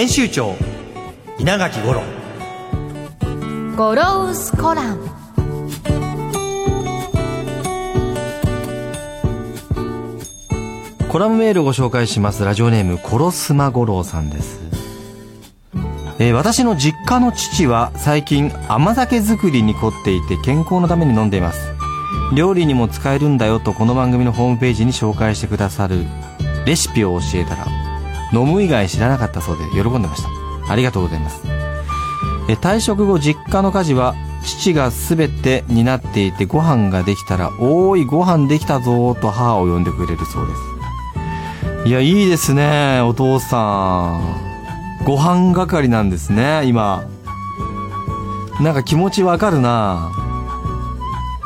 編集長稲垣五郎。ゴロウスコラム。コラムメールをご紹介します。ラジオネームコロスマ五郎さんです、えー私の実家の父は最近甘酒作りに凝っていて健康のために飲んでいます。料理にも使えるんだよとこの番組のホームページに紹介してくださるレシピを教えたら飲む以外知らなかったそうで喜んでました。ありがとうございます。え退職後実家の家事は父が全て担っていてご飯ができたら「おーいご飯できたぞー」と母を呼んでくれるそうです。いやいいですねお父さん。ご飯係なんですね今。なんか気持ちわかるな。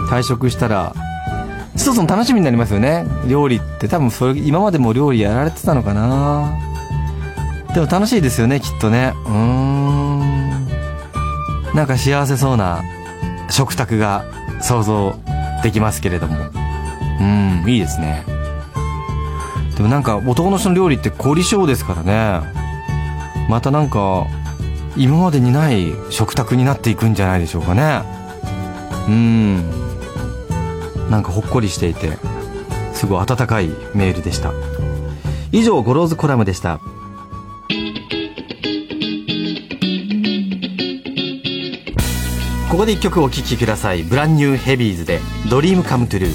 退職したら一つの楽しみになりますよね。料理って多分それ今までも料理やられてたのかな。でも楽しいですよねきっとね。うん。なんか幸せそうな食卓が想像できますけれども。うんいいですね。でもなんか男の人の料理って凝り性ですからね。またなんか今までにない食卓になっていくんじゃないでしょうかね。うん。なんかほっこりしていてすごい温かいメールでした。以上 Goro's コラムでした。ここで一曲お聴きください。 Brand New Heavies で「 Dream Come True」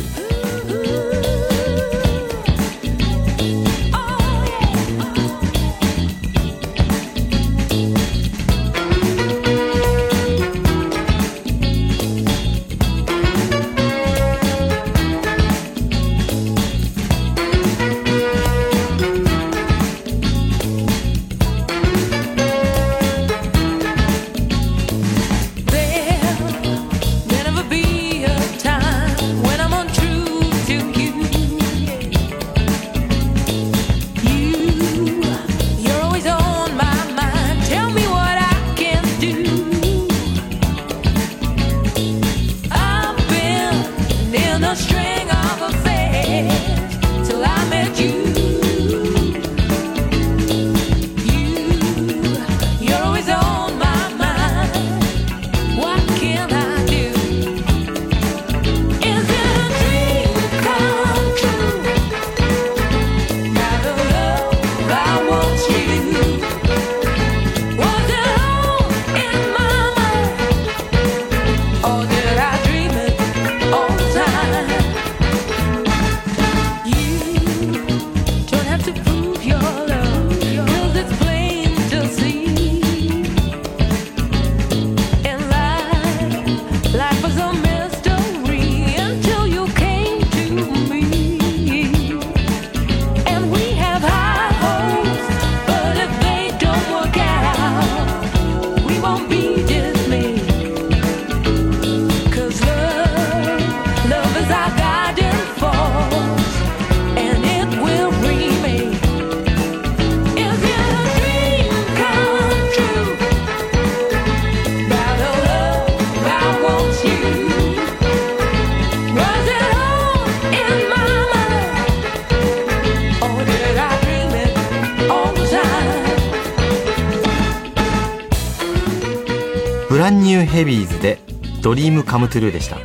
カムトゥルー」でした。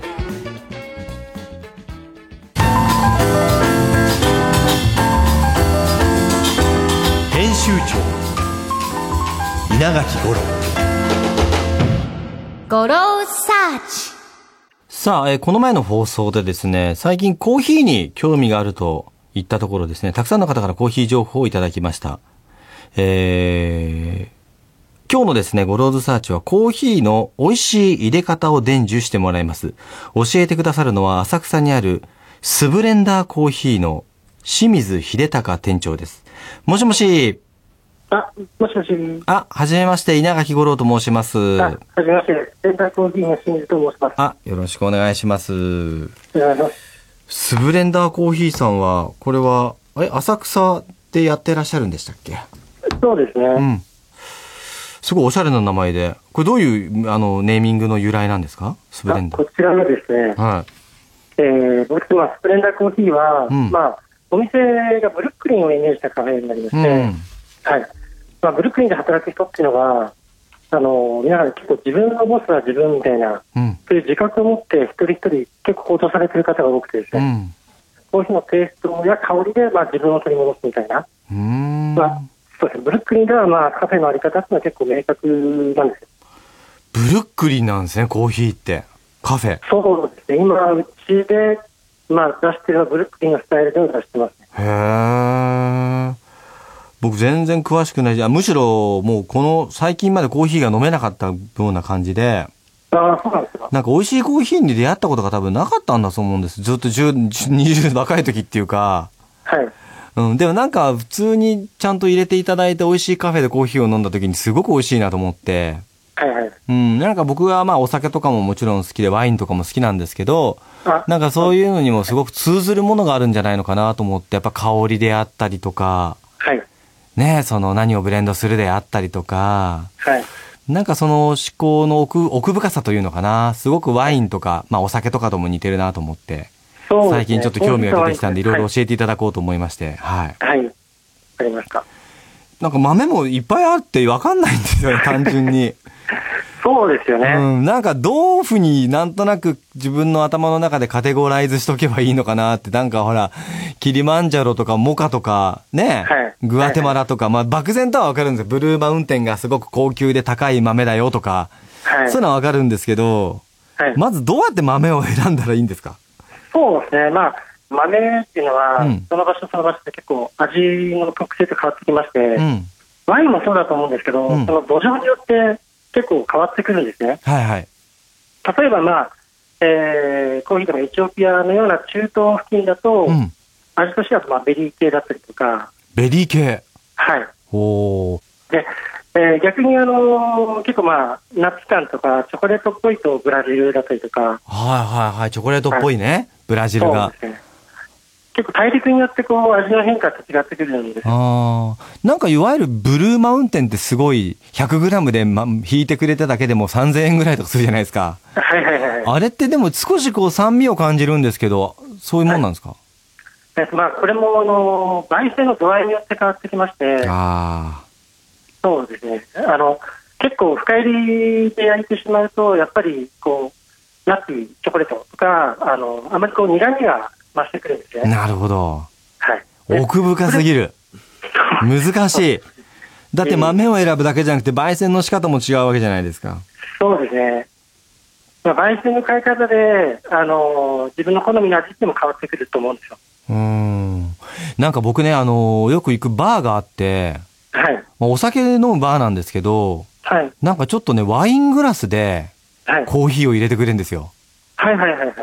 編集長稲垣五郎。ゴロウサーチさあ、えーこの前の放送でですね、最近コーヒーに興味があるといったところですね、たくさんの方からコーヒー情報をいただきました。えー、今日のですね、ゴローズサーチはコーヒーの美味しい入れ方を伝授してもらいます。教えてくださるのは浅草にあるスブレンダーコーヒーの清水秀隆店長です。もしもし。あ、もしもし。あ、はじめまして、稲垣五郎と申します。あ、はじめまして。センターコーヒーの清水と申します。あ、よろしくお願いします。お願いします。スブレンダーコーヒーさんは、これは、え、浅草でやってらっしゃるんでしたっけ？そうですね。うん。すごいおしゃれな名前で。これどういう、あの、ネーミングの由来なんですか？スブレンダー。あこちらのですね、はい。えー、僕、まあ、スプレンダーコーヒーは、うんまあ、お店がブルックリンをイメージしたカフェになりまして、うん。はい。まあ、ブルックリンで働く人っていうのは、あの、皆さん結構自分のボスは自分みたいな、うん。そういう自覚を持って一人一人結構行動されてる方が多くてですね、うん。コーヒーのテイストや香りで、まあ、自分を取り戻すみたいな、うーん。まあ、そうですね、ブルックリンでは、まあ、カフェのあり方っていうのは結構明確なんですよ。ブルックリンなんですね、コーヒーって。カフェ。へそうですね、今、うちで、まあ、出してるのはブルックリンのスタイルで出してますね。ー。僕全然詳しくないじゃん。むしろもうこの最近までコーヒーが飲めなかったような感じで、ああ、そうなんですか。なんか美味しいコーヒーに出会ったことが多分なかったんだと思うんです。ずっと10、20若い時っていうか。はい。うん、でもなんか普通にちゃんと入れていただいて美味しいカフェでコーヒーを飲んだ時にすごく美味しいなと思って。はいはい。うん、なんか僕はまあお酒とかももちろん好きでワインとかも好きなんですけど、あ、なんかそういうのにもすごく通ずるものがあるんじゃないのかなと思って、やっぱ香りであったりとか、はい。ねその何をブレンドするであったりとか、はい。なんかその思考の奥奥深さというのかな、すごくワインとか、まあお酒とかとも似てるなと思って、ね最近ちょっと興味が出てきたんでいろいろは教えていただこうと思いまして、はい。い。はい。わかりました。なんか豆もいっぱいあってわかんないんですよね、単純に。そうですよね。うん、なんかどういうふうになんとなく自分の頭の中でカテゴライズしとけばいいのかなって、なんかほら、キリマンジャロとかモカとか、ね、はいグアテマラとか、まあ漠然とはわかるんですよ。ブルーマウンテンがすごく高級で高い豆だよとか、はい。そういうのはわかるんですけど、はい。まずどうやって豆を選んだらいいんですか？そうですね。まあ、豆っていうのは、うんその場所その場所で結構味の特性と変わってきまして、うん。ワインもそうだと思うんですけど、うんその土壌によって結構変わってくるんですね。はいはい。例えばまあ、えー、コーヒーとかエチオピアのような中東付近だと、うん。味としてはまあベリー系だったりとか、ベリー系。はい。おー。で、えー逆にあの結構まあ、ナッツ感とかチョコレートっぽいとブラジルだったりとか、はいはいはい。チョコレートっぽいね。ブラジルが。結構大陸によってこう味の変化って違ってくるんですよ。ああ。なんかいわゆるブルーマウンテンってすごい 100g で、ま、引いてくれただけでも3000円ぐらいとかするじゃないですか。はいはいはい。あれってでも少しこう酸味を感じるんですけど、そういうもんなんですか、えまあ、これもあの焙煎の度合いによって変わってきまして、あそうですね。あの結構深入りで焼いてしまうと、やっぱりこうナッツ、チョコレートとか、あのあまりこう苦味が増してくるんですあ。ね。なるほど。はい。で奥深すぎる。難しい。だって豆を選ぶだけじゃなくて焙煎の仕方も違うわけじゃないですか。そうですね。まあ、焙煎の買い方で、あの自分の好みの味っても変わってくると思うんですよ。うーん。なんか僕ね、あのよく行くバーがあって、はい。まあお酒飲むバーなんですけど、はい。なんかちょっとね、ワイングラスではい。コーヒーを入れてくれるんですよ。はいはいはいはい。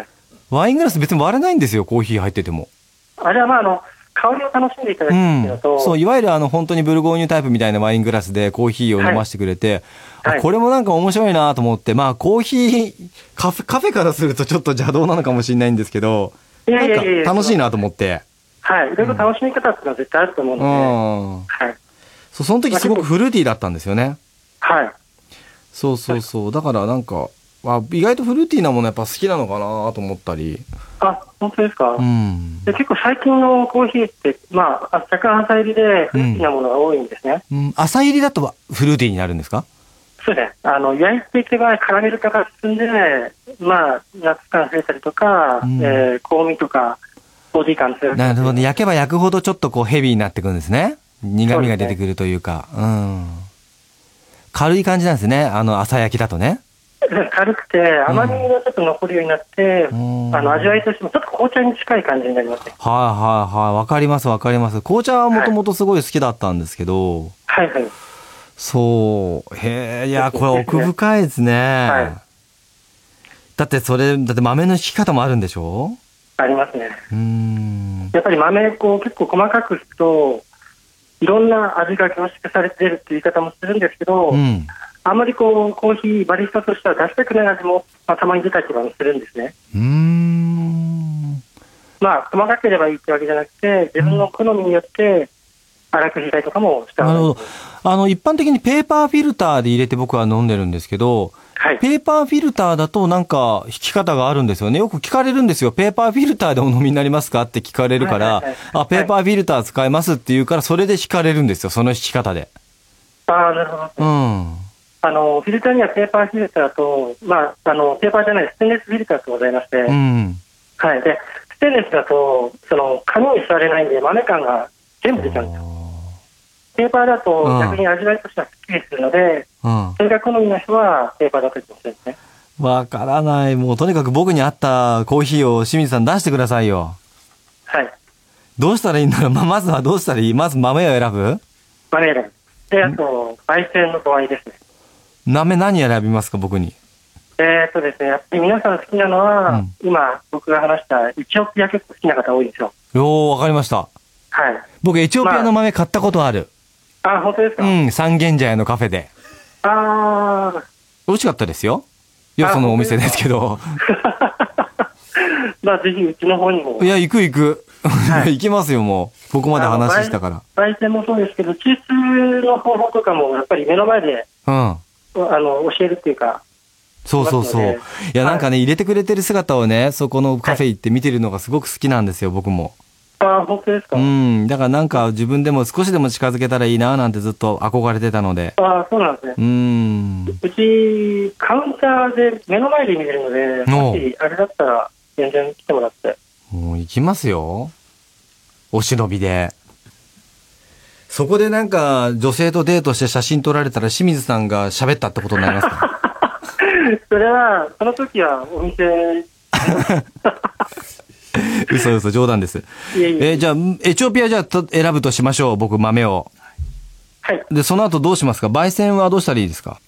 ワイングラス別に割れないんですよ、コーヒー入ってても。あれはまあ、あの、香りを楽しんでいただくってうん。そう、いわゆるあの、本当にブルゴーニュタイプみたいなワイングラスでコーヒーを飲ませてくれて、はいこれもなんか面白いなと思って、まあ、コーヒー、カフェ、カフェからするとちょっと邪道なのかもしれないんですけど、いやいやいやいやなんか楽しいなと思って。はい。いろいろ楽しみ方っていうのは絶対あると思ううので、ん。はい。そう、その時すごくフルーティーだったんですよね。はい。そうそうそう。だからなんか、あ意外とフルーティーなものやっぱ好きなのかなと思ったり。あ、本当ですか、うん。で結構最近のコーヒーって、まあ、若干浅入りでフルーティーなものが多いんですね。うん、浅入りだとフルーティーになるんですか？そうですね。あの、焼いていけばカラメル化が進んで、まあ、ナッツ感増えたりとか、うんえー香味とか、ボディ感強い。なるほどね。焼けば焼くほどちょっとこうヘビーになってくるんですね。苦味が出てくるというか。うん。軽い感じなんですね。あの、朝焼きだとね。軽くて、甘みがちょっと残るようになって、うんあの、味わいとしてもちょっと紅茶に近い感じになりますね。はいはいはい。わかりますわかります。紅茶はもともとすごい好きだったんですけど、はいはい。そう。へえ、いや、これ奥深いですね。はいだってそれ、だって豆の引き方もあるんでしょ？ありますね。うーん。やっぱり豆こう結構細かくすくと、いろんな味が凝縮されてるっていう言い方もするんですけど、うん。あんまりこうコーヒー、バリスタとしては出したくない味も、まあ、たまに出たりとかもするんですね。うーん。まあ、細かければいいってわけじゃなくて、自分の好みによって、粗く引いたりとかもしたなるほど。あの、一般的にペーパーフィルターで入れて僕は飲んでるんですけど、はい。ペーパーフィルターだとなんか引き方があるんですよね。よく聞かれるんですよ。ペーパーフィルターでお飲みになりますか？って聞かれるから、はいはいはいあ、ペーパーフィルター使いますって言うから、それで引かれるんですよ。その引き方で。ああ、なるほど。うん。あの、フィルターにはペーパーフィルターと、まあ、あの、ペーパーじゃない、ステンレスフィルターとございまして、うん。はい。で、ステンレスだと、その、紙に吸われないんで、豆感が全部出ちゃうんですよ。ペーパーだとうん逆に味わいとしてはすっきりするので、うん。それが好みの人はペーパーだったりもするんですね。わからない。もうとにかく僕に合ったコーヒーを清水さん出してくださいよ。はい。どうしたらいいんだろう？ま、まずはどうしたらいい？まず豆を選ぶ？豆選び。で、あと、焙煎の度合いですね。豆何選びますか僕に？えーっとですね、やっぱり皆さん好きなのは、うん今僕が話したエチオピア結構好きな方多いんですよ。よー、わかりました。はい。僕エチオピアの豆買ったことある。あ、本当ですか、うん、三軒茶屋のカフェで。あー。美味しかったですよ。よそのお店ですけど。まあ、ぜひうちの方にもい。や、行く行く。はい 行きますよ、もう。ここまで話したから。焙煎もそうですけど、抽出の方法とかもやっぱり目の前でうん。あの教えるっていうか、そうそうそう。いや、なんかね、入れてくれてる姿をね、そこのカフェ行って見てるのがすごく好きなんですよ、僕も。ああ、本当ですか、うん。だからなんか自分でも少しでも近づけたらいいななんてずっと憧れてたので。ああ、そうなんですね。うん。うち、カウンターで目の前で見れるので、もしあれだったら全然来てもらって。もう行きますよ。お忍びで。そこでなんか女性とデートして写真撮られたら清水さんが喋ったってことになりますか？それは、その時はお店、嘘嘘、冗談です。いえいえ、えーじゃあ、エチオピアじゃあと選ぶとしましょう、僕豆を。はい。で、その後どうしますか？焙煎はどうしたらいいですか？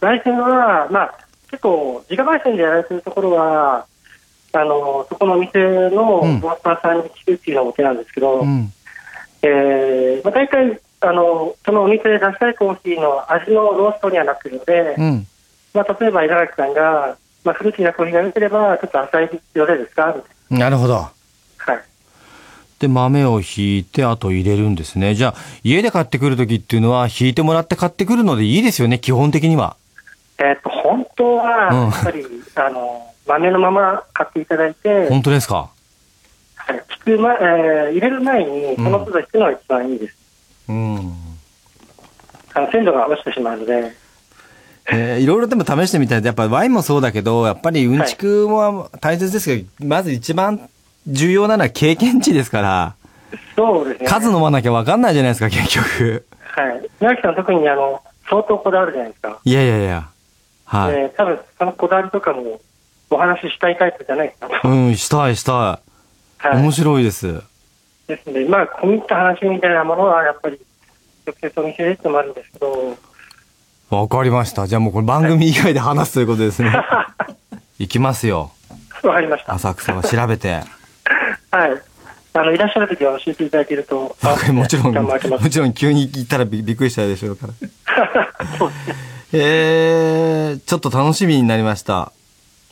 焙煎は、まあ、結構、自家焙煎でやられてるところは、あの、そこのお店のうんロースターさんに聞くっていうのがお手なんですけど、うん。えーまあ、大体、あの、そのお店で出したいコーヒーの味のローストにはなってるので、うん。まあ、例えば稲垣さんが、まあ、フルーティーなコーヒーが良ければ、ちょっと浅いよでですか？みたいなるほど。な。はい。で、豆をひいて、あと入れるんですね。じゃあ、家で買ってくるときっていうのは、ひいてもらって買ってくるのでいいですよね、基本的には。えっ、と、本当は、うんやっぱり、あの、豆のまま買っていただいて、本当ですか？はい、引く前、えー入れる前に、その都度引くのが一番いいです。うん。あの鮮度が落ちてしまうので、えーいろいろでも試してみたい。やっぱワインもそうだけど、やっぱりうんちくも大切ですけど、まず一番重要なのは経験値ですから、そうですね。数飲まなきゃわかんないじゃないですか、結局。はい。稲垣さん特に、あの、相当こだわるじゃないですか。いやいやいや。はい。で多分、そのこだわりとかも、お話ししたいタイプじゃないですか。うん、したいしたい。はい。面白いです。ですので、まあ、込み入った話みたいなものは、やっぱり、直接お店でってのもあるんですけど、わかりました。じゃあもうこれ番組以外で話すということですね。行きますよ。わかりました。浅草は調べて。はい。あの、いらっしゃるときは教えていただけると、もちろん、もちろん急に行ったらびびっくりしたでしょうから。そうですね。えー、ちょっと楽しみになりました。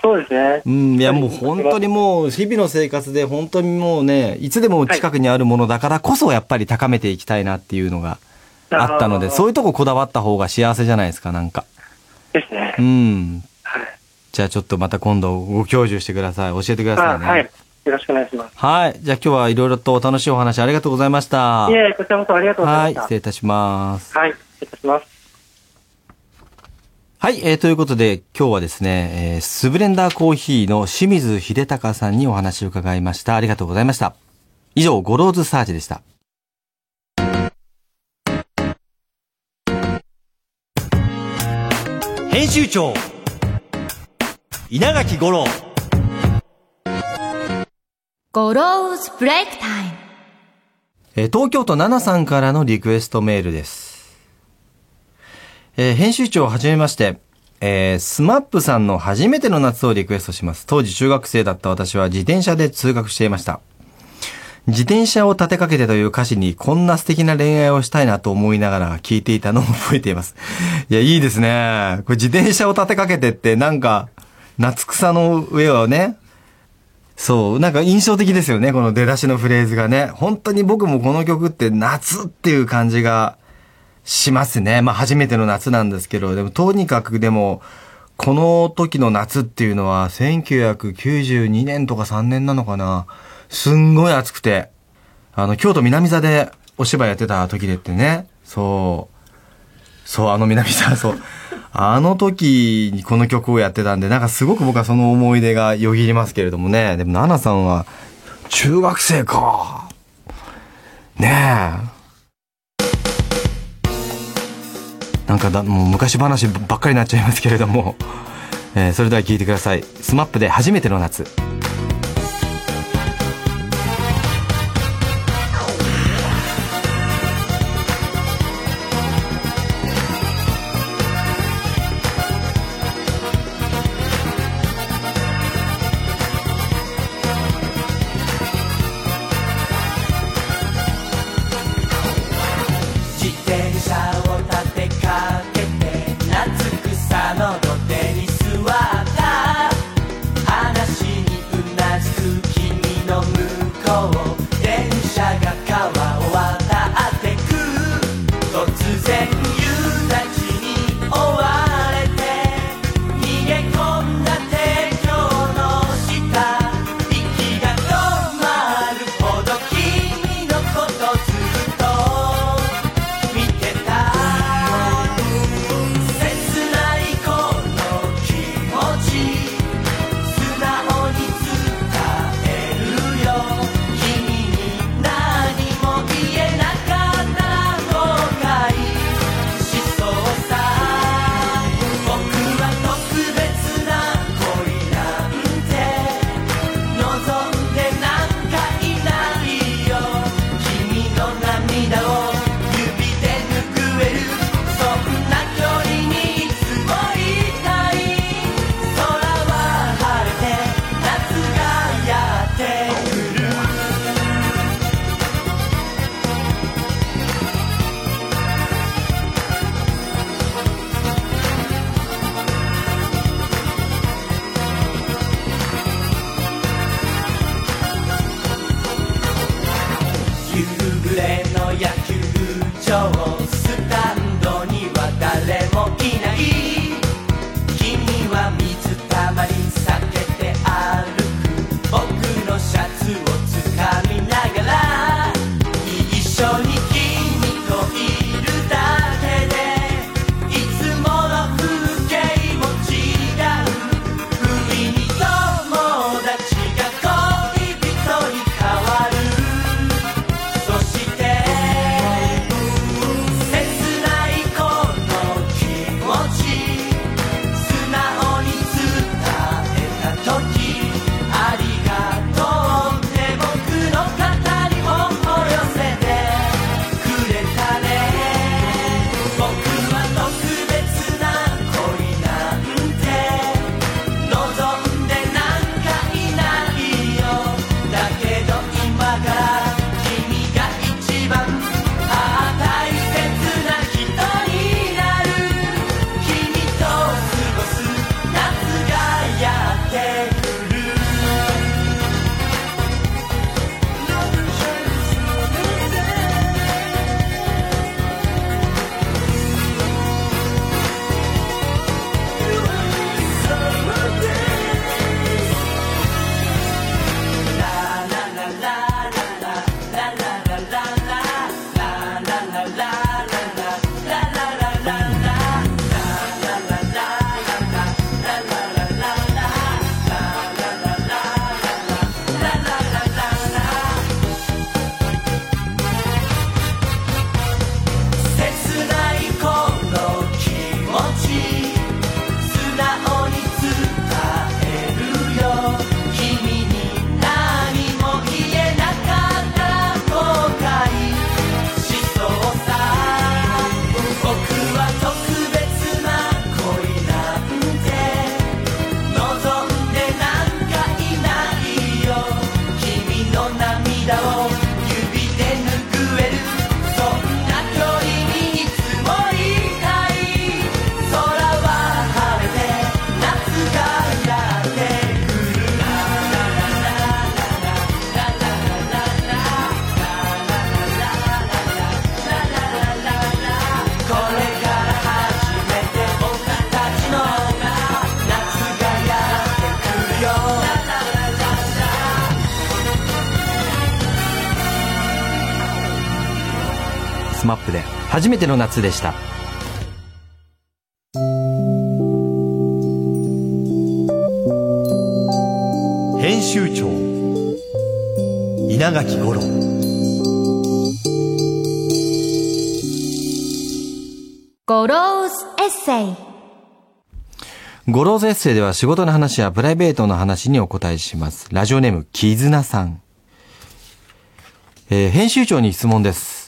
そうですね。うん、いやもう本当にもう日々の生活で本当にもうね、いつでも近くにあるものだからこそやっぱり高めていきたいなっていうのがあったので、そういうとここだわった方が幸せじゃないですか、なんか。ですねう。ん。はい。じゃあちょっとまた今度ご教授してください。教えてくださいね。あはい。よろしくお願いします。はい。じゃあ今日はいろいろとお楽しいお話ありがとうございました。いえ、こちらこそありがとうござはいい。ました。失礼いたします。はい。失礼いたします。はい。えー、ということで今日はですね、えー、スブレンダーコーヒーの清水秀隆さんにお話を伺いました。ありがとうございました。以上、ゴローズサーチでした。編集長稲垣吾郎ゴローズブレイクタイムえー東京都奈々さんからのリクエストメールです。えー編集長をはじめまして、えー、スマップさんの初めての夏をリクエストします。当時中学生だった私は自転車で通学していました。自転車を立てかけてという歌詞にこんな素敵な恋愛をしたいなと思いながら聞いていたのを覚えています。いや、いいですね。これ自転車を立てかけてってなんか、夏草の上をね、そう、なんか印象的ですよね、この出だしのフレーズがね。本当に僕もこの曲って夏っていう感じがしますね。まあ初めての夏なんですけど、でもとにかくでも、この時の夏っていうのは1992年とか3年なのかな。すんごい暑くて、あの、京都南座でお芝居やってた時でってね、そう、そう、あの南座、そう。あの時にこの曲をやってたんで、なんかすごく僕はその思い出がよぎりますけれどもね。でも、ナナさんは、中学生か。ねえ。なんかだ、もう昔話ばっかりになっちゃいますけれども。えーそれでは聴いてください。スマップで初めての夏。めての夏でした編集長稲垣吾郎ゴローズエッセイゴローズエッセイでは仕事の話やプライベートの話にお答えします。ラジオネーム、キズナさん。えー編集長に質問です。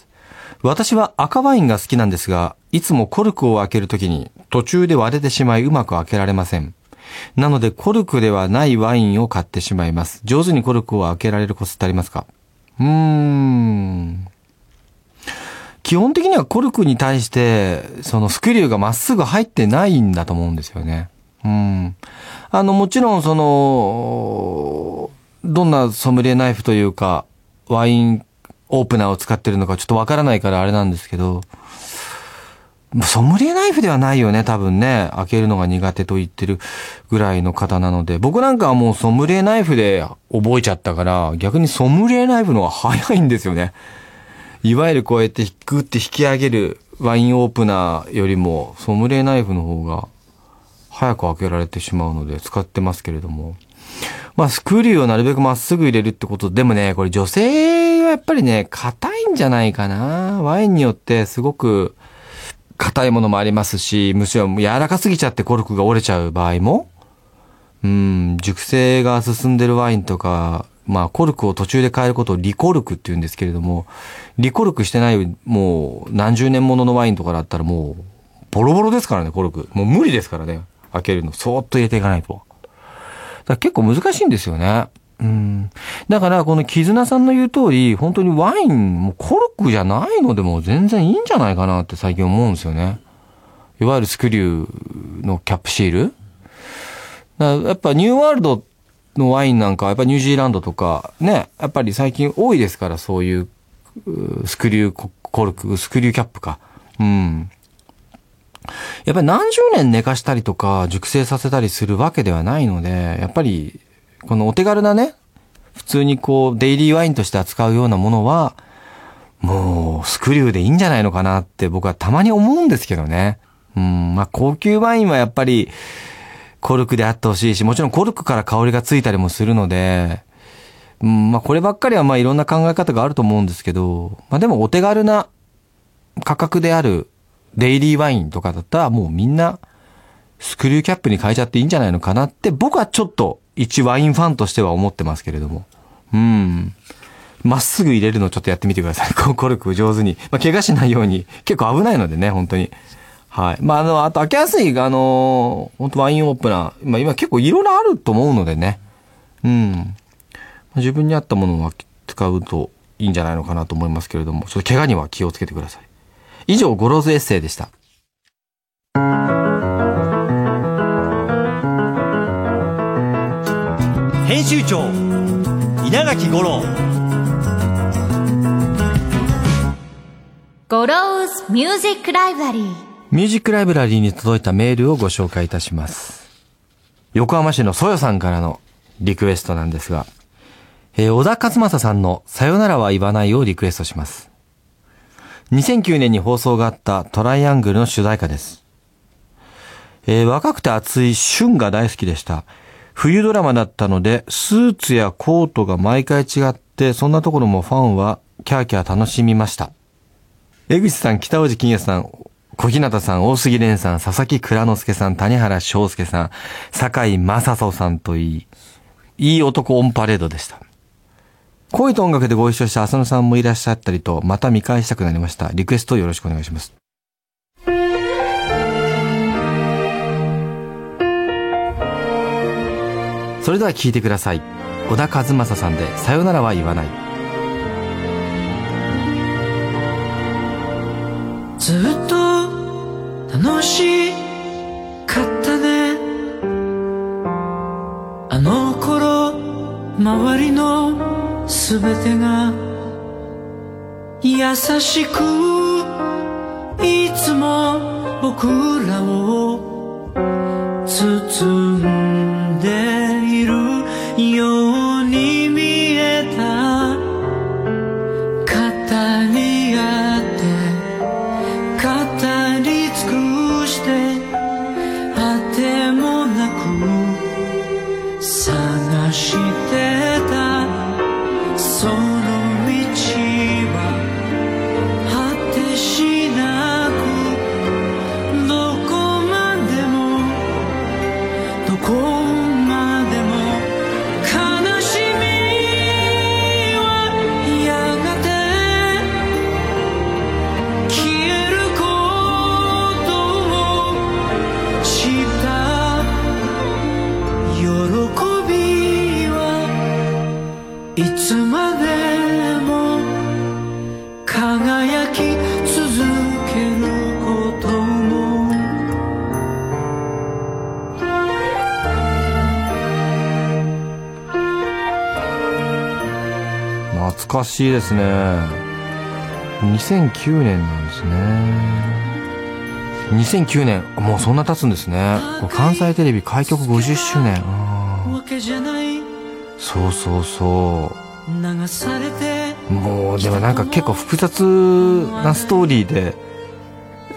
私は赤ワインが好きなんですが、いつもコルクを開けるときに途中で割れてしまいうまく開けられません。なのでコルクではないワインを買ってしまいます。上手にコルクを開けられるコツってありますか？うーん。基本的にはコルクに対して、そのスクリューがまっすぐ入ってないんだと思うんですよね。うん。あの、もちろんその、どんなソムリエナイフというか、ワインオープナーを使ってるのかちょっとわからないからあれなんですけど、ソムリエナイフではないよね、多分ね。開けるのが苦手と言ってるぐらいの方なので、僕なんかはもうソムリエナイフで覚えちゃったから、逆にソムリエナイフの方が早いんですよね。いわゆるこうやってグって引き上げるワインオープナーよりも、ソムリエナイフの方が早く開けられてしまうので使ってますけれども。まあ、スクリューをなるべくまっすぐ入れるってことでもね、これ女性やっぱりね、硬いんじゃないかな。ワインによってすごく硬いものもありますし、むしろ柔らかすぎちゃってコルクが折れちゃう場合も、うん、熟成が進んでるワインとか、まあ、コルクを途中で変えることをリコルクって言うんですけれども、リコルクしてない、もう、何十年もののワインとかだったらもう、ボロボロですからね、コルク。もう無理ですからね。開けるの。そーっと入れていかないと。だ結構難しいんですよね。うん。だから、この絆さんの言う通り、本当にワイン、もコルクじゃないのでも全然いいんじゃないかなって最近思うんですよね。いわゆるスクリューのキャップシールだやっぱニューワールドのワインなんかはやっぱニュージーランドとかね、やっぱり最近多いですから、そういうスクリューコルク、スクリューキャップか。うん。やっぱり何十年寝かしたりとか熟成させたりするわけではないので、やっぱりこのお手軽なね、普通にこうデイリーワインとして扱うようなものは、もうスクリューでいいんじゃないのかなって僕はたまに思うんですけどね。うん、まあ高級ワインはやっぱりコルクであってほしいし、もちろんコルクから香りがついたりもするので、うん、まあこればっかりはまあいろんな考え方があると思うんですけど、まあでもお手軽な価格であるデイリーワインとかだったらもうみんなスクリューキャップに変えちゃっていいんじゃないのかなって僕はちょっと一ワインファンとしては思ってますけれども。うん。まっすぐ入れるのちょっとやってみてください。コルク上手に。まあ、怪我しないように。結構危ないのでね、本当に。はい。まあ、あの、あと開けやすい、あの本当ワインオープナー。まあ、今結構いろいろあると思うのでね。うん。自分に合ったものを使うといいんじゃないのかなと思いますけれども、ちょっと怪我には気をつけてください。以上、ゴローズエッセイでした。編集長稲垣吾郎ゴローズミュージックライブラリーミュージックライブラリーに届いたメールをご紹介いたします。横浜市のそよさんからのリクエストなんですが、えー小田和正さんのさよならは言わないをリクエストします。2009年に放送があったトライアングルの主題歌です。えー若くて熱い旬が大好きでした。冬ドラマだったので、スーツやコートが毎回違って、そんなところもファンはキャーキャー楽しみました。江口さん、北尾路欣也さん、小日向さん、大杉蓮さん、佐々木蔵之介さん、谷原章介さん、坂井正人さんといい、いい男オンパレードでした。恋と音楽でご一緒した浅野さんもいらっしゃったりと、また見返したくなりました。リクエストよろしくお願いします。それでは聴いてください。小田和正さんで、さよならは言わない。ずっと楽しかったねあの頃周りのすべてが優しくいつも僕らをしいですね。2009年なんですね。2009年。もうそんな経つんですね。関西テレビ開局50周年。そうそうそう。もうでもなんか結構複雑なストーリーで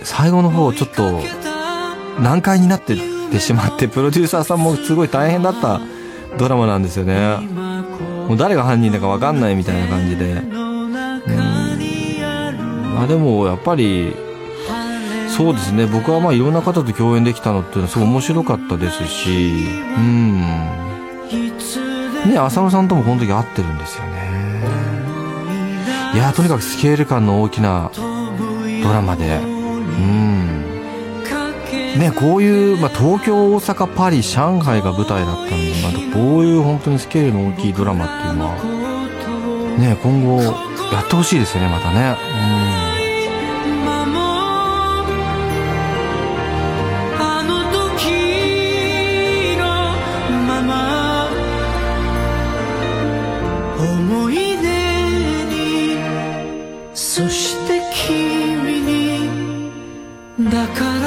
最後の方ちょっと難解になってってしまってプロデューサーさんもすごい大変だったドラマなんですよね。もう誰が犯人だか分かんないみたいな感じで。まあでもやっぱりそうですね。僕はまあいろんな方と共演できたのっていうのはすごい面白かったですし。うん。ね浅野さんともこの時会ってるんですよね。いやとにかくスケール感の大きなドラマで。うん。ねこういう、まあ、東京大阪パリ上海が舞台だったんで、まあ、こういう本当にスケールの大きいドラマっていうのはね今後やってほしいですよねまたね。今もあの時のまま。思い出にそして君にだから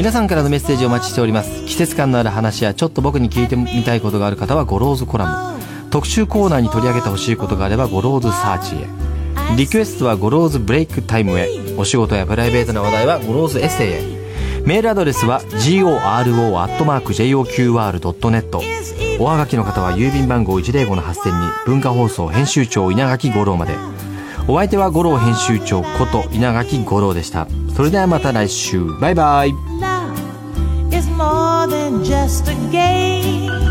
皆さんからのメッセージをお待ちしております。季節感のある話やちょっと僕に聞いてみたいことがある方はゴローズコラム。特集コーナーに取り上げてほしいことがあればゴローズサーチへ。リクエストはゴローズブレイクタイムへ。お仕事やプライベートな話題はゴローズエッセイへ。メールアドレスは goro.joqr.net おはがきの方は郵便番号105-8000に文化放送編集長稲垣吾郎まで。お相手は吾郎編集長こと稲垣吾郎でした。それではまた来週。バイバイ。Just a game.